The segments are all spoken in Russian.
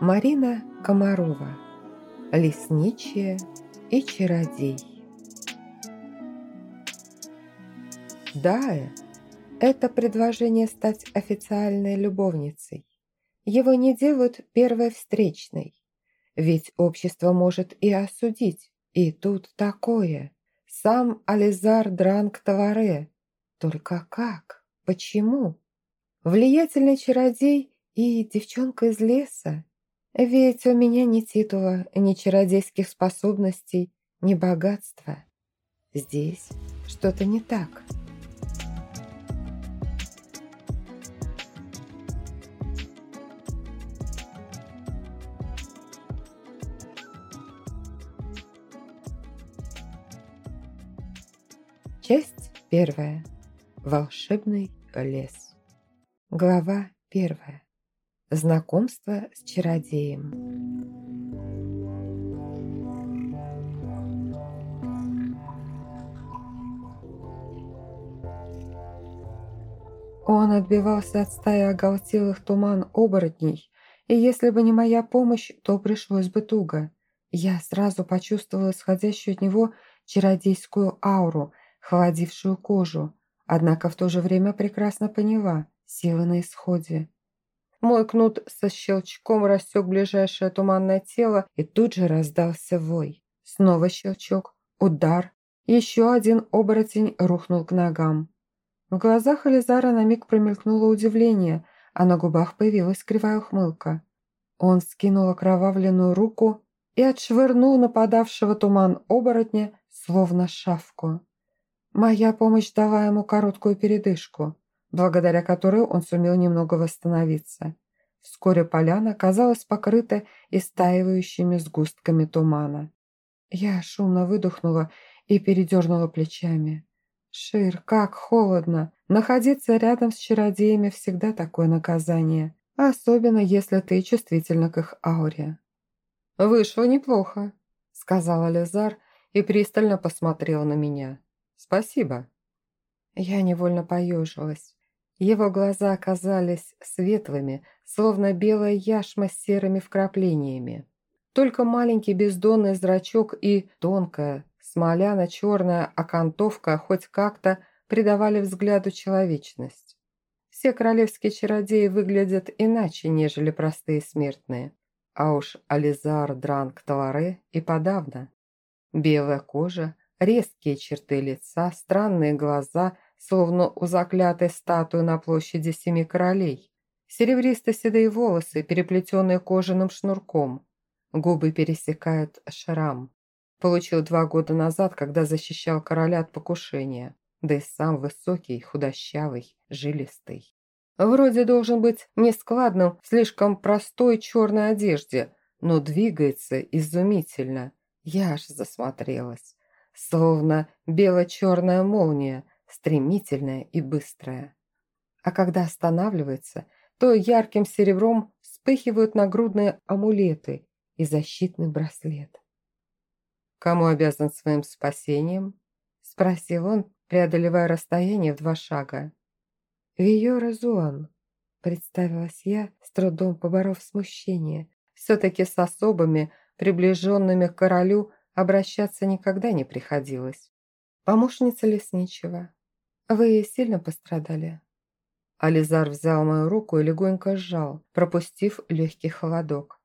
Марина Комарова Лесничая и чародей Дая – это предложение стать официальной любовницей. Его не делают первой встречной, ведь общество может и осудить. И тут такое. Сам Ализар Дранг Таваре. Только как? Почему? Влиятельный чародей и девчонка из леса. Ведь у меня ни титула, ни чародейских способностей, ни богатства. Здесь что-то не так. Часть первая. Волшебный лес. Глава первая. Знакомство с чародеем. Он отбивался от стаи оголтелых туман оборотней, и если бы не моя помощь, то пришлось бы туго. Я сразу почувствовала исходящую от него чародейскую ауру, холодившую кожу, однако в то же время прекрасно поняла – сила на исходе. Мой кнут со щелчком рассек ближайшее туманное тело, и тут же раздался вой. Снова щелчок, удар. Еще один оборотень рухнул к ногам. В глазах Элизара на миг промелькнуло удивление, а на губах появилась кривая ухмылка. Он скинул окровавленную руку и отшвырнул нападавшего туман оборотня, словно шавку. Моя помощь дала ему короткую передышку благодаря которой он сумел немного восстановиться. Вскоре поляна казалась покрыта истаивающими сгустками тумана. Я шумно выдохнула и передернула плечами. «Шир, как холодно! Находиться рядом с чародеями всегда такое наказание, особенно если ты чувствительна к их ауре». «Вышло неплохо», — сказала Лизар и пристально посмотрела на меня. «Спасибо». Я невольно поежилась. Его глаза оказались светлыми, словно белая яшма с серыми вкраплениями. Только маленький бездонный зрачок и тонкая, смоляно-черная окантовка хоть как-то придавали взгляду человечность. Все королевские чародеи выглядят иначе, нежели простые смертные. А уж Ализар Дранг Таларе и подавно. Белая кожа, резкие черты лица, странные глаза – словно у заклятой статуи на площади Семи Королей. Серебристо-седые волосы, переплетенные кожаным шнурком. Губы пересекают шрам. Получил два года назад, когда защищал короля от покушения. Да и сам высокий, худощавый, жилистый. Вроде должен быть нескладным в слишком простой черной одежде, но двигается изумительно. Я аж засмотрелась. Словно бело-черная молния, стремительная и быстрая. А когда останавливается, то ярким серебром вспыхивают нагрудные амулеты и защитный браслет. «Кому обязан своим спасением?» – спросил он, преодолевая расстояние в два шага. «Виора Зуан», – представилась я, с трудом поборов смущение. Все-таки с особыми, приближенными к королю, обращаться никогда не приходилось. Помощница лесничего. «Вы сильно пострадали?» Ализар взял мою руку и легонько сжал, пропустив легкий холодок.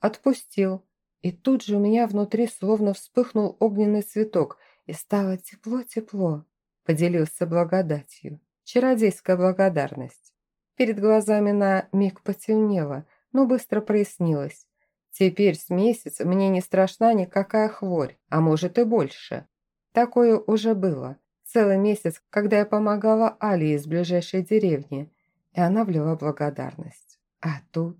Отпустил, и тут же у меня внутри словно вспыхнул огненный цветок, и стало тепло-тепло. Поделился благодатью. Чародейская благодарность. Перед глазами на миг потемнело, но быстро прояснилось. Теперь с месяц мне не страшна никакая хворь, а может и больше. Такое уже было. Целый месяц, когда я помогала Али из ближайшей деревни, и она влила благодарность. А тут...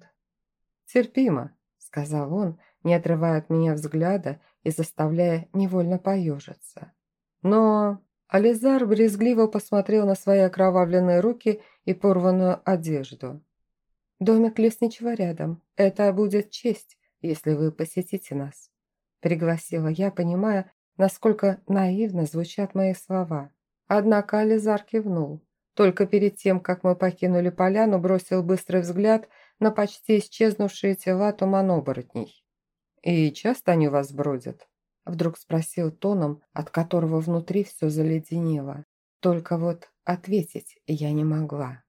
«Терпимо», — сказал он, не отрывая от меня взгляда и заставляя невольно поежиться. Но Ализар брезгливо посмотрел на свои окровавленные руки и порванную одежду. «Домик лесничего рядом. Это будет честь, если вы посетите нас», — пригласила я, понимая, насколько наивно звучат мои слова. Однако Ализар кивнул. Только перед тем, как мы покинули поляну, бросил быстрый взгляд на почти исчезнувшие тела туман-оборотней. «И часто они у вас бродят?» Вдруг спросил тоном, от которого внутри все заледенело. Только вот ответить я не могла.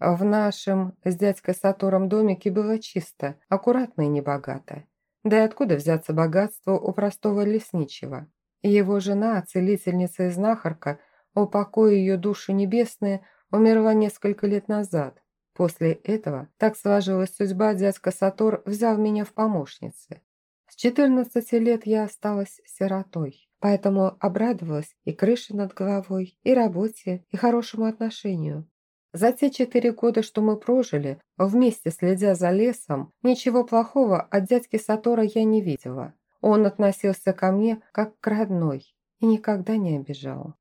В нашем с дядькой Сатором домике было чисто, аккуратно и небогато. Да и откуда взяться богатству у простого лесничего? Его жена, целительница и знахарка, упокой ее души небесные, умерла несколько лет назад. После этого так сложилась судьба, дядька Сатор взял меня в помощницы. С 14 лет я осталась сиротой, поэтому обрадовалась и крыше над головой, и работе, и хорошему отношению. За те четыре года, что мы прожили, вместе следя за лесом, ничего плохого от дядьки Сатора я не видела. Он относился ко мне как к родной и никогда не обижал.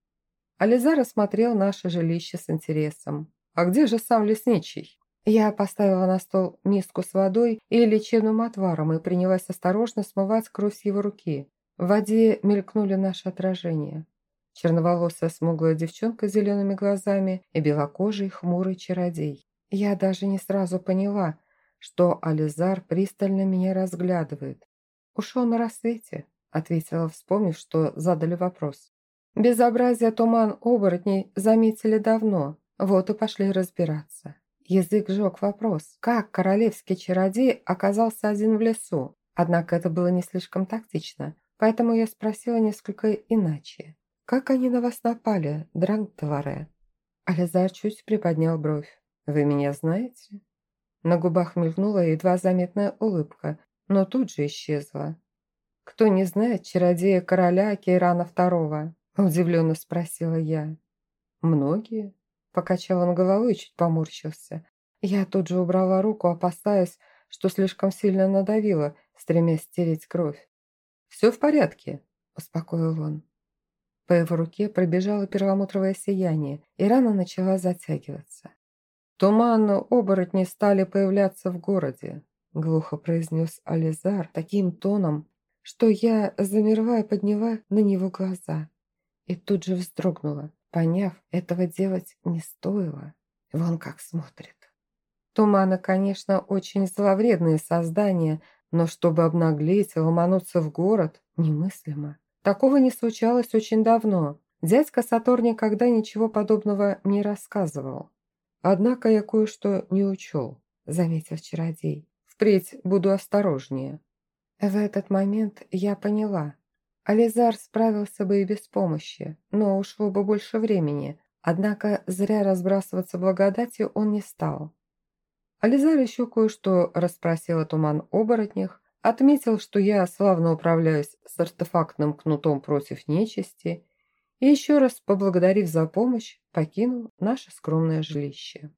Ализар осмотрел наше жилище с интересом. «А где же сам лесничий?» Я поставила на стол миску с водой и лечебным отваром и принялась осторожно смывать кровь с его руки. В воде мелькнули наши отражения. Черноволосая смуглая девчонка с зелеными глазами и белокожий хмурый чародей. Я даже не сразу поняла, что Ализар пристально меня разглядывает. «Ушел на рассвете», — ответила, вспомнив, что задали вопрос. «Безобразие туман оборотней заметили давно, вот и пошли разбираться». Язык жег вопрос, как королевский чародей оказался один в лесу. Однако это было не слишком тактично, поэтому я спросила несколько иначе. «Как они на вас напали, Дрангтоваре?» Ализар чуть приподнял бровь. «Вы меня знаете?» На губах мелькнула едва заметная улыбка, но тут же исчезла. «Кто не знает чародея короля Кейрана Второго?» Удивленно спросила я. «Многие?» Покачал он головой и чуть поморщился. Я тут же убрала руку, опасаясь, что слишком сильно надавила, стремясь стереть кровь. «Все в порядке», – успокоил он. По его руке пробежало перламутровое сияние, и рана начала затягиваться. «Туманно оборотни стали появляться в городе», — глухо произнес Ализар таким тоном, что я замерла и подняла на него глаза. И тут же вздрогнула, поняв, этого делать не стоило. Вон как смотрит. Туманы, конечно, очень зловредные создания, но чтобы обнаглеть и ломануться в город, немыслимо. Такого не случалось очень давно. Дядька Сатор никогда ничего подобного не рассказывал. Однако я кое-что не учел, заметил чародей. Впредь буду осторожнее. В этот момент я поняла. Ализар справился бы и без помощи, но ушло бы больше времени. Однако зря разбрасываться благодатью он не стал. Ализар еще кое-что расспросил о туман оборотнях, Отметил, что я славно управляюсь с артефактным кнутом против нечисти и еще раз, поблагодарив за помощь, покинул наше скромное жилище.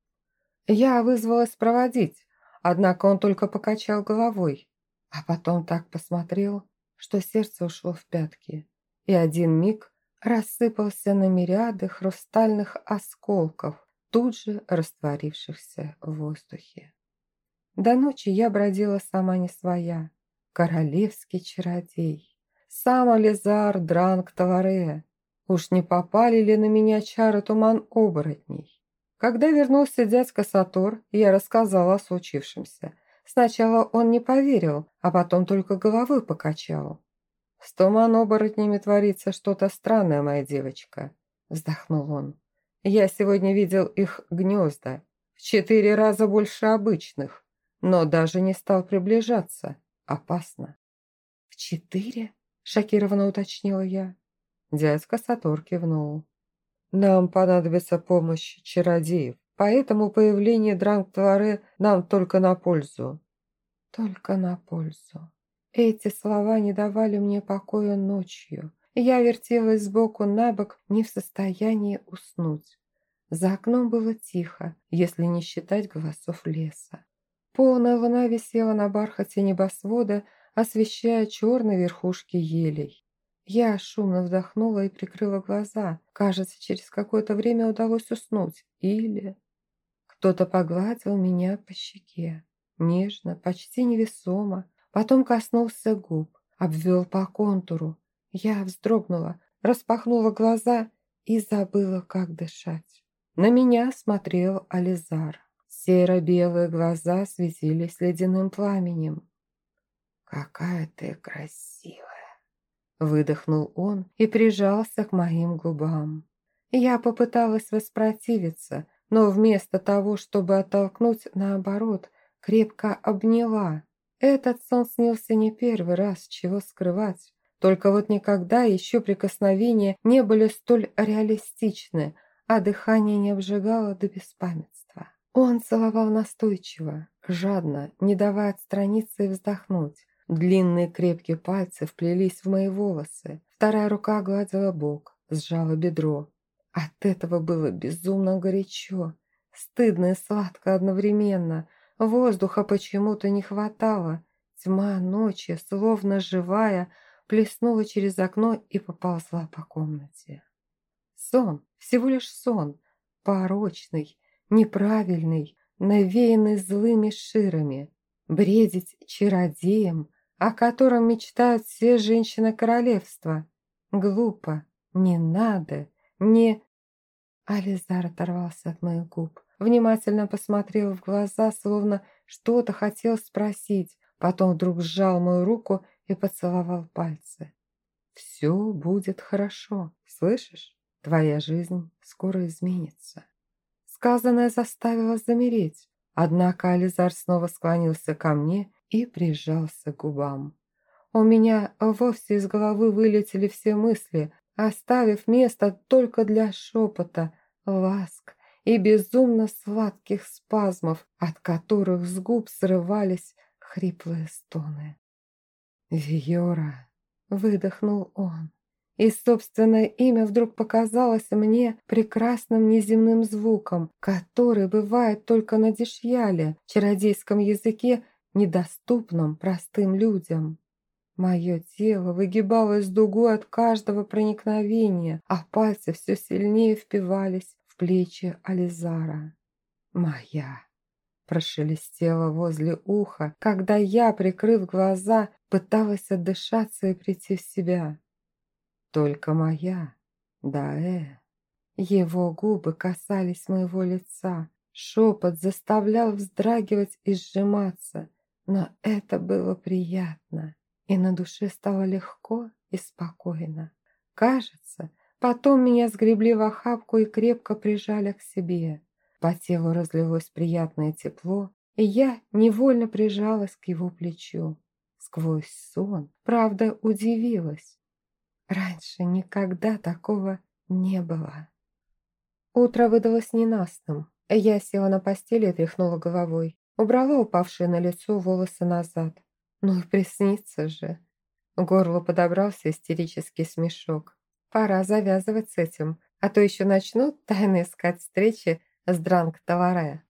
Я вызвалась проводить, однако он только покачал головой, а потом так посмотрел, что сердце ушло в пятки, и один миг рассыпался на мириады хрустальных осколков, тут же растворившихся в воздухе. До ночи я бродила сама не своя, королевский чародей. Сам Ализар Дранг Таваре. Уж не попали ли на меня чары туман оборотней? Когда вернулся дядька Сатор, я рассказала о случившемся. Сначала он не поверил, а потом только головой покачал. «С туман оборотнями творится что-то странное, моя девочка», – вздохнул он. «Я сегодня видел их гнезда, в четыре раза больше обычных, но даже не стал приближаться опасно. «В четыре?» – шокированно уточнила я. Дядька Сатор кивнул. «Нам понадобится помощь чародеев, поэтому появление Дранг-Тваре нам только на пользу». «Только на пользу». Эти слова не давали мне покоя ночью. Я вертелась сбоку на бок, не в состоянии уснуть. За окном было тихо, если не считать голосов леса. Полная луна висела на бархате небосвода, освещая черные верхушки елей. Я шумно вдохнула и прикрыла глаза. Кажется, через какое-то время удалось уснуть. Или... Кто-то погладил меня по щеке. Нежно, почти невесомо. Потом коснулся губ, обвел по контуру. Я вздрогнула, распахнула глаза и забыла, как дышать. На меня смотрел Ализар. Серо-белые глаза светились ледяным пламенем. «Какая ты красивая!» Выдохнул он и прижался к моим губам. Я попыталась воспротивиться, но вместо того, чтобы оттолкнуть, наоборот, крепко обняла. Этот сон снился не первый раз, чего скрывать. Только вот никогда еще прикосновения не были столь реалистичны, а дыхание не обжигало до беспамятства. Он целовал настойчиво, жадно, не давая отстраниться и вздохнуть. Длинные крепкие пальцы вплелись в мои волосы. Вторая рука гладила бок, сжала бедро. От этого было безумно горячо, стыдно и сладко одновременно. Воздуха почему-то не хватало. Тьма ночи, словно живая, плеснула через окно и поползла по комнате. Сон, всего лишь сон, порочный, неправильный, навеянный злыми ширами. Бредить чародеем, о котором мечтают все женщины королевства. Глупо, не надо, не... Ализар оторвался от моих губ, внимательно посмотрел в глаза, словно что-то хотел спросить, потом вдруг сжал мою руку и поцеловал пальцы. «Все будет хорошо, слышишь? Твоя жизнь скоро изменится». Сказанное заставило замереть, однако Ализар снова склонился ко мне и прижался к губам. У меня вовсе из головы вылетели все мысли, оставив место только для шепота, ласк и безумно сладких спазмов, от которых с губ срывались хриплые стоны. «Виора!» — выдохнул он. И собственное имя вдруг показалось мне прекрасным неземным звуком, который бывает только на дешьяле, чародейском языке, недоступном простым людям. Мое тело выгибалось дугой от каждого проникновения, а пальцы все сильнее впивались в плечи Ализара. «Моя!» прошелестело возле уха, когда я, прикрыв глаза, пыталась отдышаться и прийти в себя. «Только моя, да э!» Его губы касались моего лица, шепот заставлял вздрагивать и сжиматься, но это было приятно и на душе стало легко и спокойно. Кажется, потом меня сгребли в охапку и крепко прижали к себе. По телу разлилось приятное тепло, и я невольно прижалась к его плечу. Сквозь сон, правда, удивилась. Раньше никогда такого не было. Утро выдалось ненастным. Я села на постели и тряхнула головой. Убрала упавшие на лицо волосы назад. Ну и приснится же. Горло подобрался истерический смешок. Пора завязывать с этим, а то еще начнут тайно искать встречи с Дранг-Таваре.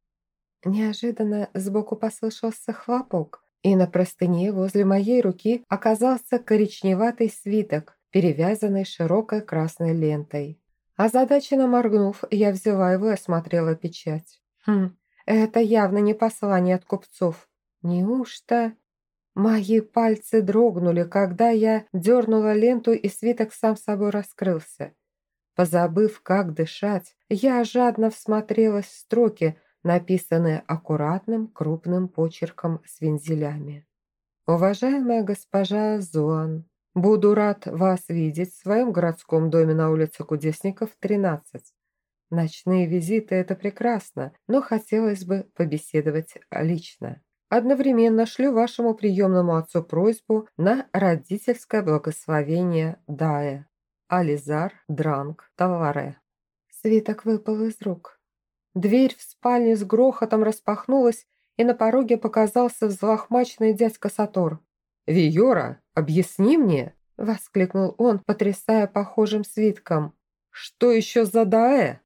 Неожиданно сбоку послышался хлопок, и на простыне возле моей руки оказался коричневатый свиток, перевязанный широкой красной лентой. Озадаченно моргнув, я взяла его и осмотрела печать. Хм, это явно не послание от купцов. Неужто... Мои пальцы дрогнули, когда я дернула ленту, и свиток сам собой раскрылся. Позабыв, как дышать, я жадно всмотрелась в строки, написанные аккуратным крупным почерком с вензелями. «Уважаемая госпожа Зуан, буду рад вас видеть в своем городском доме на улице Кудесников, 13. Ночные визиты – это прекрасно, но хотелось бы побеседовать лично. Одновременно шлю вашему приемному отцу просьбу на родительское благословение Дая. Ализар Дранг Таваре. Свиток выпал из рук. Дверь в спальне с грохотом распахнулась, и на пороге показался взлохмаченный дядька Сатор. «Виора, объясни мне!» – воскликнул он, потрясая похожим свитком. «Что еще за Даэ?»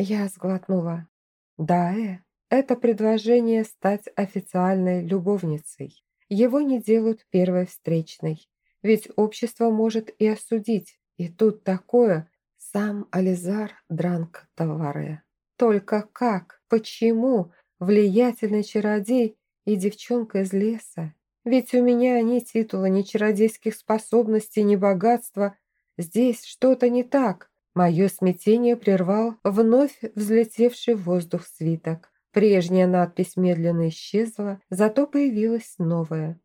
Я сглотнула. «Даэ это предложение стать официальной любовницей. Его не делают первой встречной, ведь общество может и осудить. И тут такое сам Ализар Дранг Таваре. Только как, почему влиятельный чародей и девчонка из леса? Ведь у меня ни титула, ни чародейских способностей, ни богатства. Здесь что-то не так. Мое смятение прервал вновь взлетевший в воздух свиток. Прежняя надпись медленно исчезла, зато появилась новая.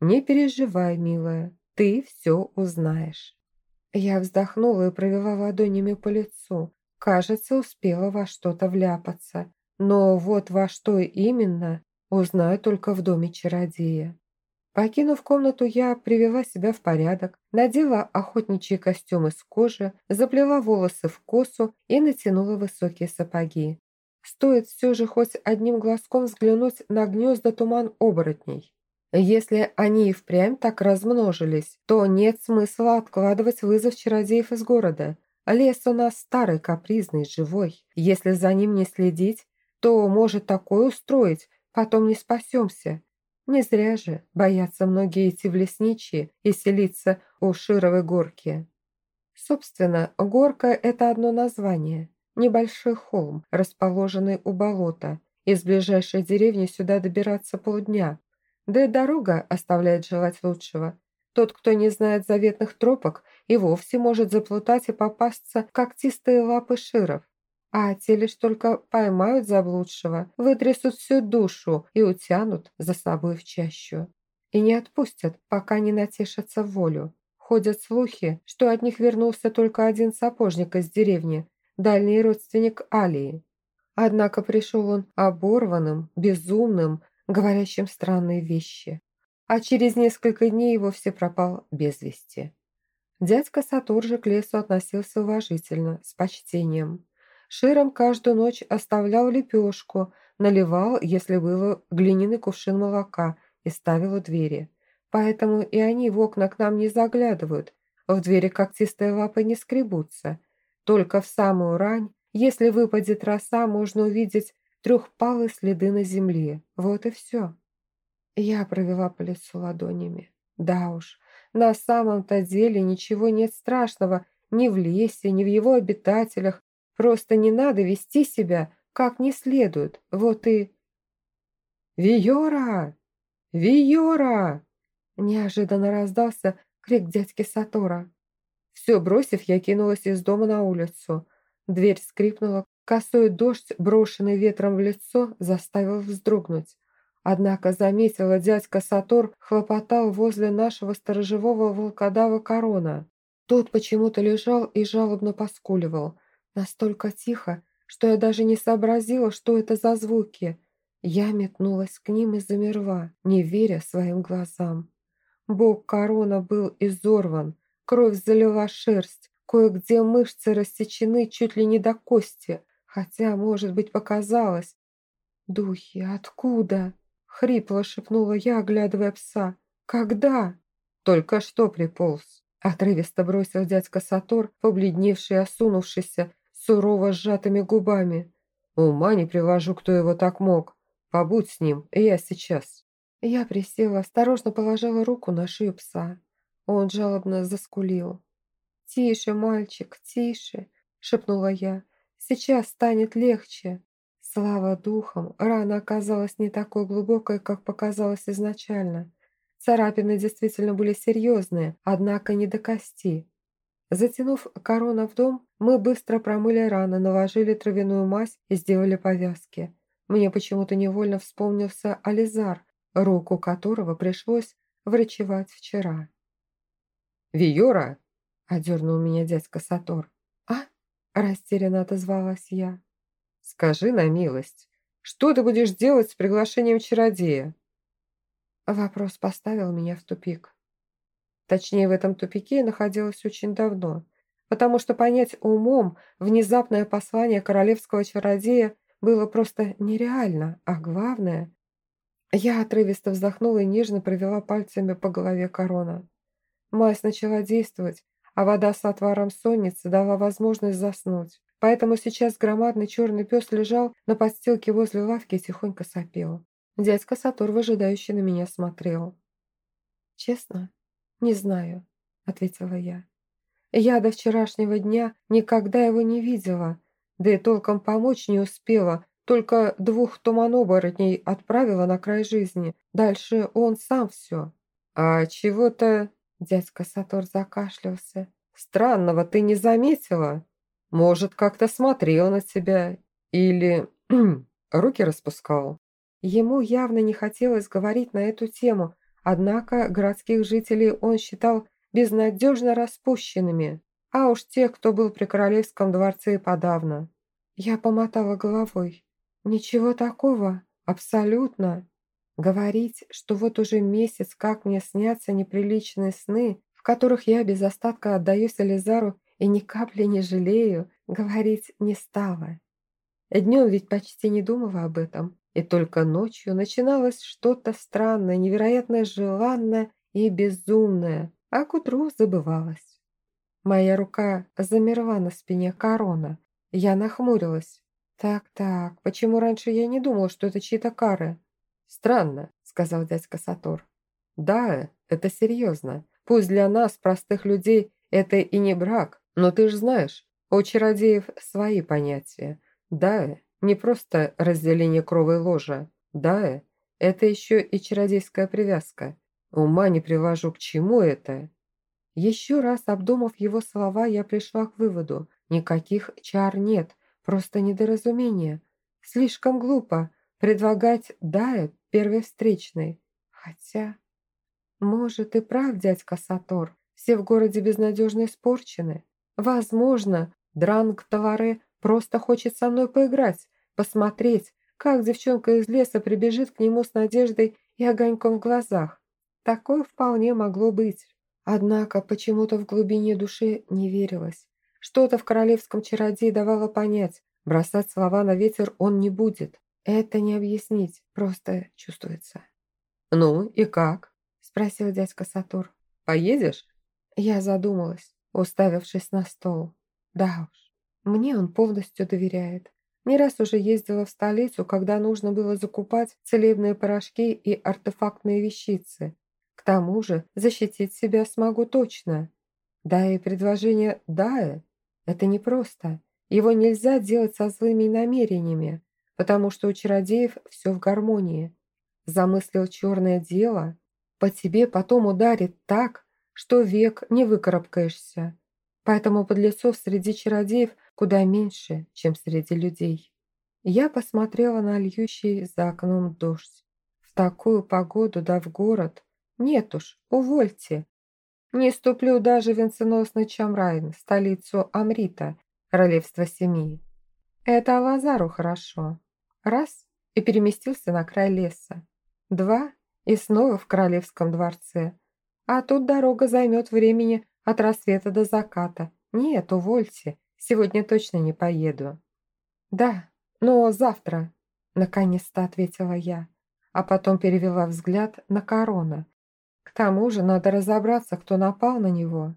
«Не переживай, милая, ты все узнаешь». Я вздохнула и провела ладонями по лицу. Кажется, успела во что-то вляпаться. Но вот во что именно, узнаю только в доме чародея. Покинув комнату, я привела себя в порядок, надела охотничий костюм из кожи, заплела волосы в косу и натянула высокие сапоги. Стоит все же хоть одним глазком взглянуть на гнезда туман оборотней. Если они и впрямь так размножились, то нет смысла откладывать вызов чародеев из города. Лес у нас старый, капризный, живой. Если за ним не следить, то может такое устроить, потом не спасемся. Не зря же боятся многие идти в лесничьи и селиться у Шировой горки. Собственно, горка – это одно название. Небольшой холм, расположенный у болота. Из ближайшей деревни сюда добираться полдня. Да и дорога оставляет желать лучшего. Тот, кто не знает заветных тропок, и вовсе может заплутать и попасться в когтистые лапы широв. А те лишь только поймают заблудшего, вытрясут всю душу и утянут за собой в чащу. И не отпустят, пока не натешатся волю. Ходят слухи, что от них вернулся только один сапожник из деревни, дальний родственник Алии. Однако пришел он оборванным, безумным, говорящим странные вещи. А через несколько дней его все пропал без вести. Дядька Сатур же к лесу относился уважительно, с почтением. Широм каждую ночь оставлял лепешку, наливал, если было, глиняный кувшин молока и ставил у двери. Поэтому и они в окна к нам не заглядывают, в двери когтистые лапы не скребутся. Только в самую рань, если выпадет роса, можно увидеть трехпалые следы на земле. Вот и все. Я провела по лицу ладонями. Да уж, на самом-то деле ничего нет страшного ни в лесе, ни в его обитателях, Просто не надо вести себя как не следует. Вот и... «Виора! Виора!» Неожиданно раздался крик дядьки Сатора. Все бросив, я кинулась из дома на улицу. Дверь скрипнула, косой дождь, брошенный ветром в лицо, заставил вздрогнуть. Однако заметила дядька Сатор хлопотал возле нашего сторожевого волкодава корона. Тот почему-то лежал и жалобно поскуливал. Настолько тихо, что я даже не сообразила, что это за звуки. Я метнулась к ним и замерла, не веря своим глазам. Бог корона был изорван, кровь залила шерсть, кое-где мышцы рассечены чуть ли не до кости, хотя, может быть, показалось. «Духи, откуда?» — хрипло шепнула я, оглядывая пса. «Когда?» «Только что приполз», — отрывисто бросил дядька Сатор, побледневший и осунувшийся, сурово сжатыми губами. Ума не привожу, кто его так мог. Побудь с ним, я сейчас. Я присела, осторожно положила руку на шею пса. Он жалобно заскулил. «Тише, мальчик, тише!» – шепнула я. «Сейчас станет легче!» Слава духам, рана оказалась не такой глубокой, как показалось изначально. Царапины действительно были серьезные, однако не до кости. Затянув корону в дом, мы быстро промыли раны, наложили травяную мазь и сделали повязки. Мне почему-то невольно вспомнился Ализар, руку которого пришлось врачевать вчера. «Виора!» – одернул меня дядька Сатор. «А?» – растерянно отозвалась я. «Скажи на милость, что ты будешь делать с приглашением чародея?» Вопрос поставил меня в тупик. Точнее, в этом тупике находилась очень давно, потому что понять умом внезапное послание королевского чародея было просто нереально, а главное... Я отрывисто вздохнула и нежно провела пальцами по голове корона. Мазь начала действовать, а вода с отваром сонницы дала возможность заснуть. Поэтому сейчас громадный черный пес лежал на подстилке возле лавки и тихонько сопел. Дядька Сатур выжидающе на меня смотрел. Честно, «Не знаю», — ответила я. «Я до вчерашнего дня никогда его не видела, да и толком помочь не успела, только двух туманоборотней отправила на край жизни. Дальше он сам все». «А чего-то...» — дядька Сатор закашлялся. «Странного ты не заметила? Может, как-то смотрел на тебя? Или руки распускал. Ему явно не хотелось говорить на эту тему, однако городских жителей он считал безнадежно распущенными, а уж тех, кто был при королевском дворце подавно. Я помотала головой. Ничего такого, абсолютно. Говорить, что вот уже месяц, как мне снятся неприличные сны, в которых я без остатка отдаюсь Элизару и ни капли не жалею, говорить не стала. Днем ведь почти не думала об этом, и только ночью начиналось что-то странное, невероятно желанное и безумное, а к утру забывалось. Моя рука замерла на спине корона. Я нахмурилась. «Так-так, почему раньше я не думала, что это чьи-то кары?» «Странно», — сказал дядька Сатор. «Да, это серьезно. Пусть для нас, простых людей, это и не брак, но ты же знаешь, у чародеев свои понятия. Да, не просто разделение кровой ложа. Да, это еще и чародейская привязка. Ума не привожу, к чему это. Еще раз обдумав его слова, я пришла к выводу. Никаких чар нет, просто недоразумение. Слишком глупо предлагать Дая первой встречной. Хотя... Может и прав дядька Сатор, все в городе безнадежно испорчены. Возможно, Дранг Таваре просто хочет со мной поиграть, посмотреть, как девчонка из леса прибежит к нему с надеждой и огоньком в глазах. Такое вполне могло быть. Однако почему-то в глубине души не верилось. Что-то в королевском чародее давало понять, бросать слова на ветер он не будет. Это не объяснить, просто чувствуется. «Ну и как?» – спросил дядька Сатур. «Поедешь?» Я задумалась, уставившись на стол. Да уж, мне он полностью доверяет. Не раз уже ездила в столицу, когда нужно было закупать целебные порошки и артефактные вещицы. К тому же защитить себя смогу точно. Да и предложение «да» – это непросто. Его нельзя делать со злыми намерениями, потому что у чародеев все в гармонии. Замыслил черное дело, по тебе потом ударит так, что век не выкарабкаешься. Поэтому подлецов среди чародеев куда меньше, чем среди людей. Я посмотрела на льющий за окном дождь. В такую погоду да в город. Нет уж, увольте. Не ступлю даже в венценосный Чамрайн, столицу Амрита, королевства семьи. Это Лазару хорошо. Раз – и переместился на край леса. Два – и снова в королевском дворце. А тут дорога займет времени от рассвета до заката. Нет, увольте, сегодня точно не поеду. Да, но завтра, наконец-то ответила я, а потом перевела взгляд на корона. К тому же надо разобраться, кто напал на него.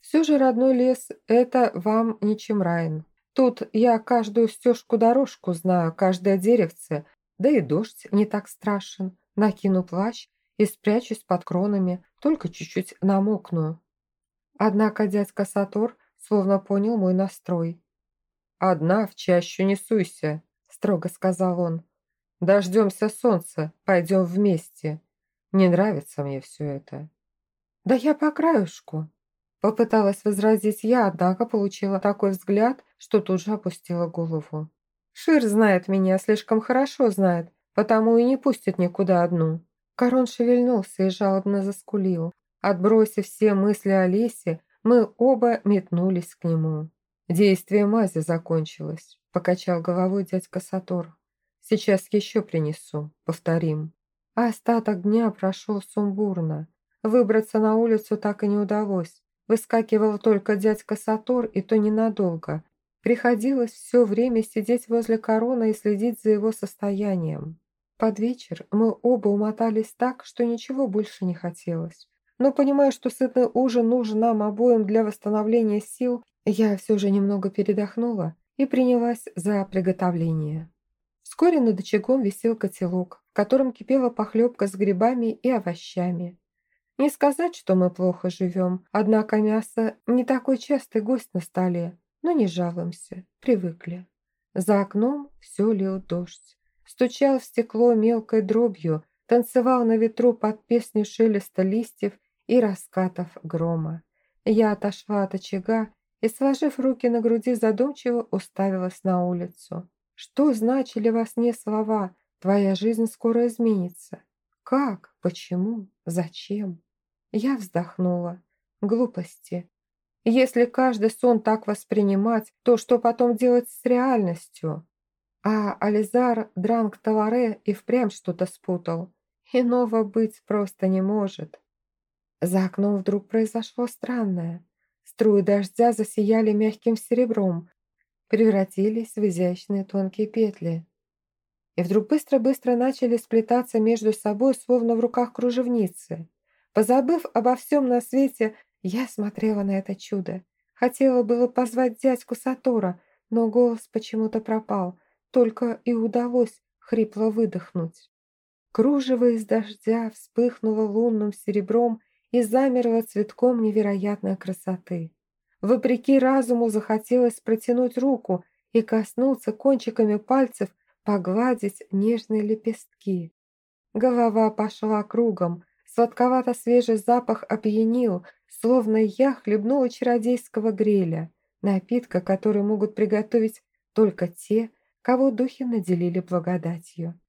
Все же родной лес – это вам не Чемрайн. Тут я каждую стежку-дорожку знаю, каждое деревце, да и дождь не так страшен. Накину плащ и спрячусь под кронами, только чуть-чуть намокну. Однако дядька Сатор словно понял мой настрой. «Одна в чащу не суйся», – строго сказал он. «Дождемся солнца, пойдем вместе. Не нравится мне все это». «Да я по краюшку», – попыталась возразить я, однако получила такой взгляд, что тут же опустила голову. «Шир знает меня, слишком хорошо знает, потому и не пустит никуда одну». Корон шевельнулся и жалобно заскулил. Отбросив все мысли о лесе, мы оба метнулись к нему. «Действие мази закончилось», – покачал головой дядька Сатор. «Сейчас еще принесу, повторим». А остаток дня прошел сумбурно. Выбраться на улицу так и не удалось. Выскакивал только дядька Сатор, и то ненадолго. Приходилось все время сидеть возле корона и следить за его состоянием. Под вечер мы оба умотались так, что ничего больше не хотелось. Но понимая, что сытный ужин нужен нам обоим для восстановления сил, я все же немного передохнула и принялась за приготовление. Вскоре над очагом висел котелок, в котором кипела похлебка с грибами и овощами. Не сказать, что мы плохо живем, однако мясо не такой частый гость на столе, но не жалуемся, привыкли. За окном все лил дождь стучал в стекло мелкой дробью, танцевал на ветру под песню шелеста листьев и раскатов грома. Я отошла от очага и, сложив руки на груди, задумчиво уставилась на улицу. Что значили во сне слова «твоя жизнь скоро изменится»? Как? Почему? Зачем? Я вздохнула. Глупости. Если каждый сон так воспринимать, то что потом делать с реальностью? А Ализар Дранг Таларе и впрямь что-то спутал. Иного быть просто не может. За окном вдруг произошло странное. Струи дождя засияли мягким серебром, превратились в изящные тонкие петли. И вдруг быстро-быстро начали сплетаться между собой, словно в руках кружевницы. Позабыв обо всем на свете, я смотрела на это чудо. Хотела было позвать дядьку Сатора, но голос почему-то пропал, только и удалось хрипло выдохнуть. Кружево из дождя вспыхнуло лунным серебром и замерло цветком невероятной красоты. Вопреки разуму захотелось протянуть руку и коснуться кончиками пальцев, погладить нежные лепестки. Голова пошла кругом, сладковато-свежий запах опьянил, словно я хлебнула чародейского греля, напитка, который могут приготовить только те, кого духи наделили благодатью.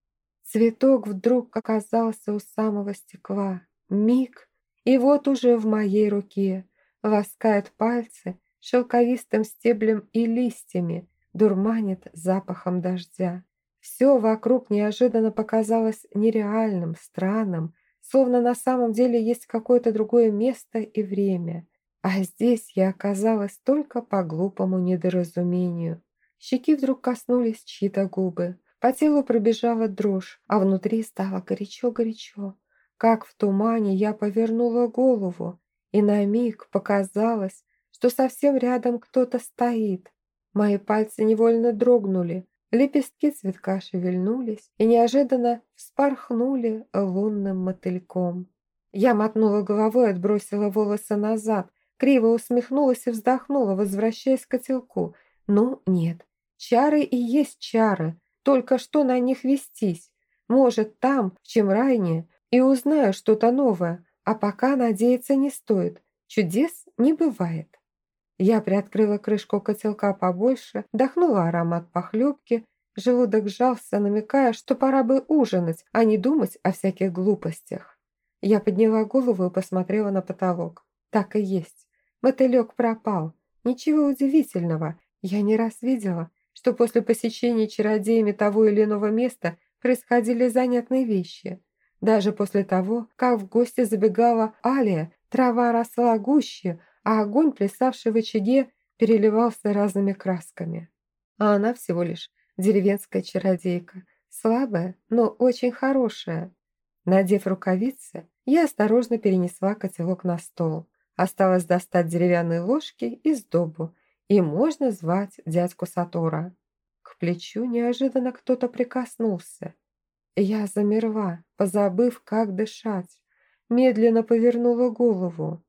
Цветок вдруг оказался у самого стекла. Миг, и вот уже в моей руке ласкает пальцы шелковистым стеблем и листьями, дурманит запахом дождя. Все вокруг неожиданно показалось нереальным, странным, словно на самом деле есть какое-то другое место и время. А здесь я оказалась только по глупому недоразумению. Щеки вдруг коснулись чьи-то губы. По телу пробежала дрожь, а внутри стало горячо-горячо. Как в тумане я повернула голову, и на миг показалось, что совсем рядом кто-то стоит. Мои пальцы невольно дрогнули, лепестки цветка шевельнулись и неожиданно вспорхнули лунным мотыльком. Я мотнула головой, отбросила волосы назад, криво усмехнулась и вздохнула, возвращаясь к котелку. Ну, нет, чары и есть чары, только что на них вестись. Может, там, в Чемрайне, и узнаю что-то новое, а пока надеяться не стоит. Чудес не бывает. Я приоткрыла крышку котелка побольше, вдохнула аромат похлебки, желудок сжался, намекая, что пора бы ужинать, а не думать о всяких глупостях. Я подняла голову и посмотрела на потолок. Так и есть. Мотылек пропал. Ничего удивительного. Я не раз видела, что после посещения чародеями того или иного места происходили занятные вещи. Даже после того, как в гости забегала Алия, трава росла гуще, а огонь, плясавший в очаге, переливался разными красками. А она всего лишь деревенская чародейка, слабая, но очень хорошая. Надев рукавицы, я осторожно перенесла котелок на стол. Осталось достать деревянные ложки и сдобу, и можно звать дядьку Сатора. К плечу неожиданно кто-то прикоснулся. Я замерла, позабыв, как дышать. Медленно повернула голову.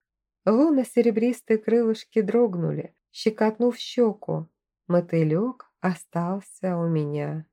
Луно-серебристые крылышки дрогнули, щекотнув щеку. Мотылек остался у меня.